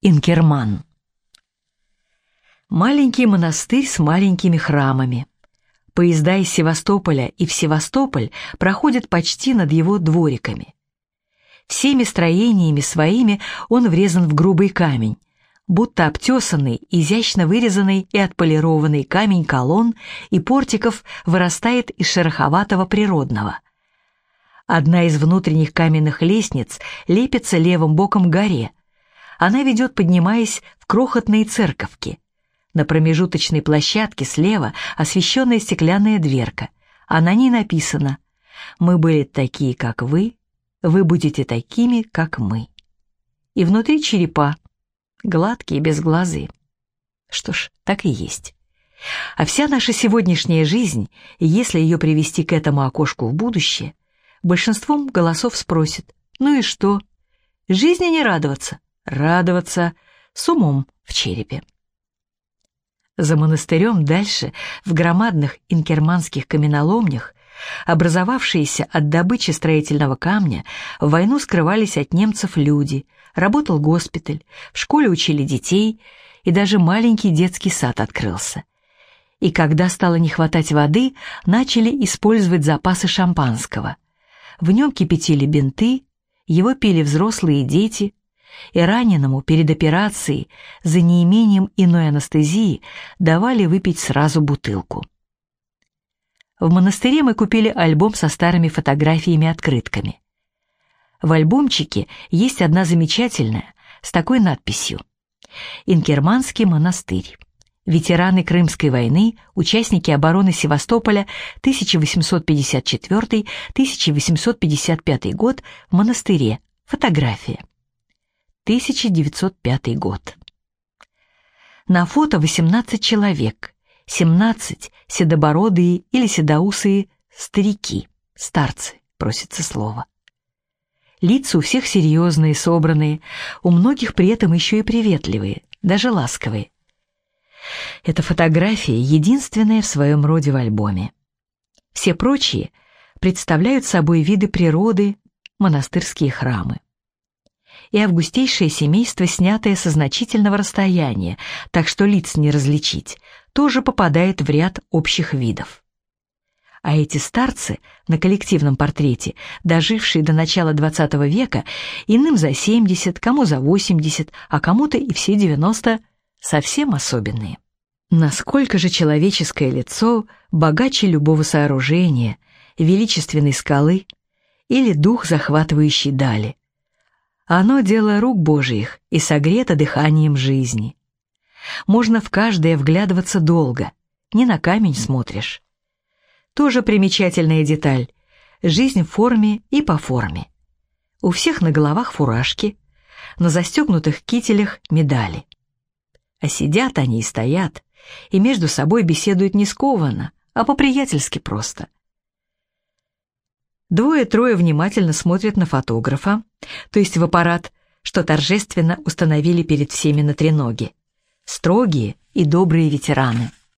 Инкерман. Маленький монастырь с маленькими храмами. Поезда из Севастополя и в Севастополь проходят почти над его двориками. Всеми строениями своими он врезан в грубый камень, будто обтесанный, изящно вырезанный и отполированный камень колонн и портиков вырастает из шероховатого природного. Одна из внутренних каменных лестниц лепится левым боком горе – она ведет, поднимаясь в крохотные церковки. На промежуточной площадке слева освещенная стеклянная дверка, а на ней написано «Мы были такие, как вы, вы будете такими, как мы». И внутри черепа, гладкие, без глазы. Что ж, так и есть. А вся наша сегодняшняя жизнь, если ее привести к этому окошку в будущее, большинством голосов спросит, ну и что? Жизни не радоваться радоваться с умом в черепе. За монастырем дальше, в громадных инкерманских каменоломнях, образовавшиеся от добычи строительного камня, в войну скрывались от немцев люди, работал госпиталь, в школе учили детей, и даже маленький детский сад открылся. И когда стало не хватать воды, начали использовать запасы шампанского. В нем кипятили бинты, его пили взрослые дети, и раненому перед операцией за неимением иной анестезии давали выпить сразу бутылку. В монастыре мы купили альбом со старыми фотографиями-открытками. В альбомчике есть одна замечательная, с такой надписью «Инкерманский монастырь». Ветераны Крымской войны, участники обороны Севастополя 1854-1855 год в монастыре. Фотография. 1905 год. На фото 18 человек, 17 седобородые или седоусые старики, старцы, просится слово. Лица у всех серьезные, собранные, у многих при этом еще и приветливые, даже ласковые. Эта фотография единственная в своем роде в альбоме. Все прочие представляют собой виды природы, монастырские храмы и августейшее семейство, снятое со значительного расстояния, так что лиц не различить, тоже попадает в ряд общих видов. А эти старцы на коллективном портрете, дожившие до начала XX века, иным за 70, кому за 80, а кому-то и все 90, совсем особенные. Насколько же человеческое лицо богаче любого сооружения, величественной скалы или дух захватывающей дали – оно дело рук Божиих и согрето дыханием жизни. Можно в каждое вглядываться долго, не на камень смотришь. Тоже примечательная деталь. Жизнь в форме и по форме. У всех на головах фуражки, на застегнутых кителях медали. А сидят они и стоят, и между собой беседуют не скованно, а по-приятельски просто – Двое-трое внимательно смотрят на фотографа, то есть в аппарат, что торжественно установили перед всеми на треноге. Строгие и добрые ветераны.